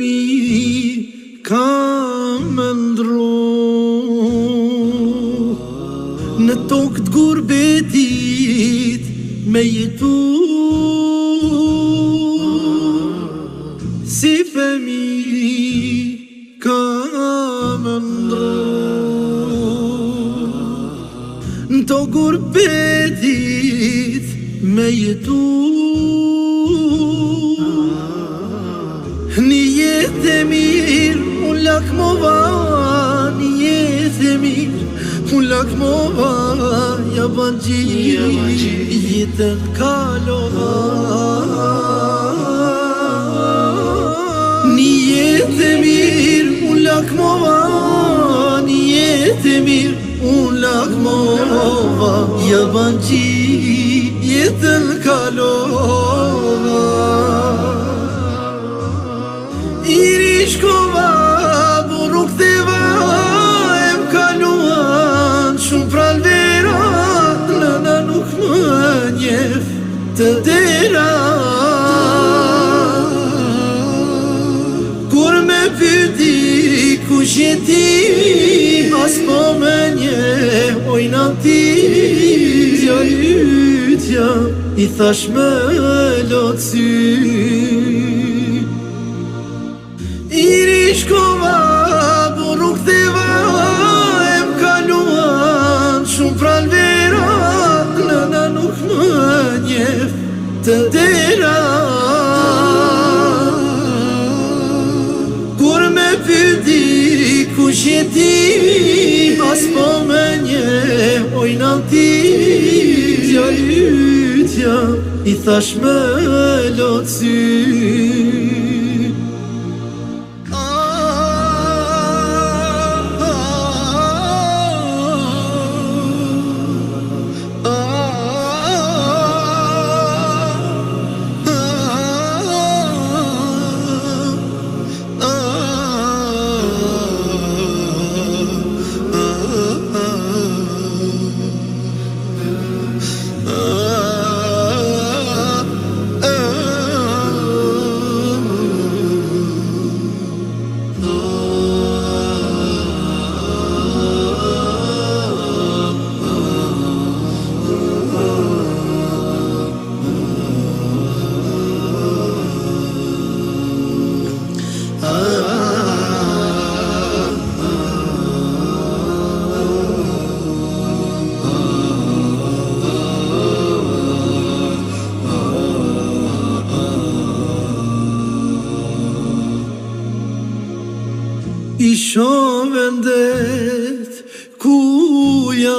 mi ka më ndru Në tokë të gurbetit me jetu Si femi ka më ndru Në tokë gurbetit me jetu Niye demir ulak mı var Niye demir ulak mı var Yabancı, Yabancı. yiğiden kal Niye demir ulak mı var Niye demir ulak mı var Yabancı yiğiden kal olan shkova Buru këtheva E më kaluan Shumë pralvera Të lëna nuk më njef Të dera Kur me pyti Ku shjeti As po më nje Ojna ti t'ja, jytja I thash me lotësit shkova Por nuk theva E më kaluan Shumë pran vera nuk më njef Të dera Kur me përdi, Ku shjeti Pas po me nje Ojna ti Gjallytja I thash me lotësit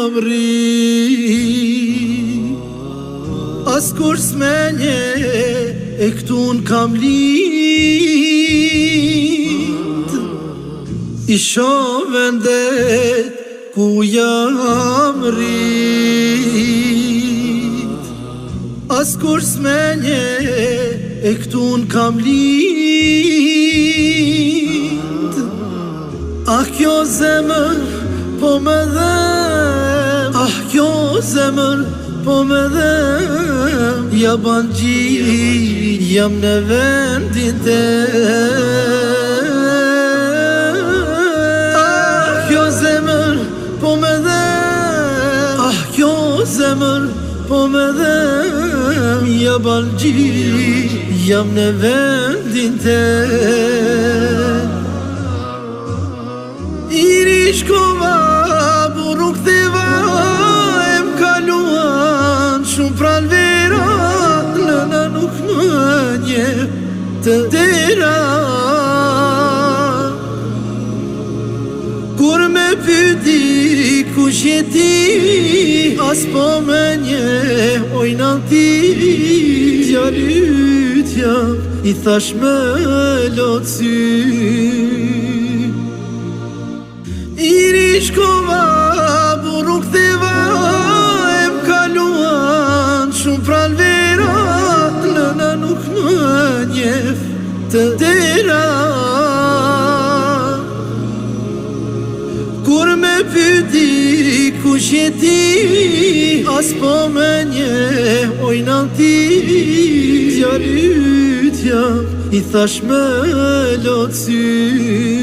amri As kur s'menje e këtu në kam lind I shumë vendet ku jam rrit As kur s'menje e këtu në kam lind A kjo zemër po me dhe zemër Po me dhe Ja ban Jam në vendin të Ah, kjo zemër Po me dhe Ah, kjo zemër Po me dhe Ja ban Jam në vendin të Iri shkova të tëra Kur me pëti ku shjeti As po me nje ojna ti Tja lytja i thash me loci Iri shkova buru këtheva të tëra Kur me pëti ku shëti As po me një ojna ti Tja rytja i thash me lotësit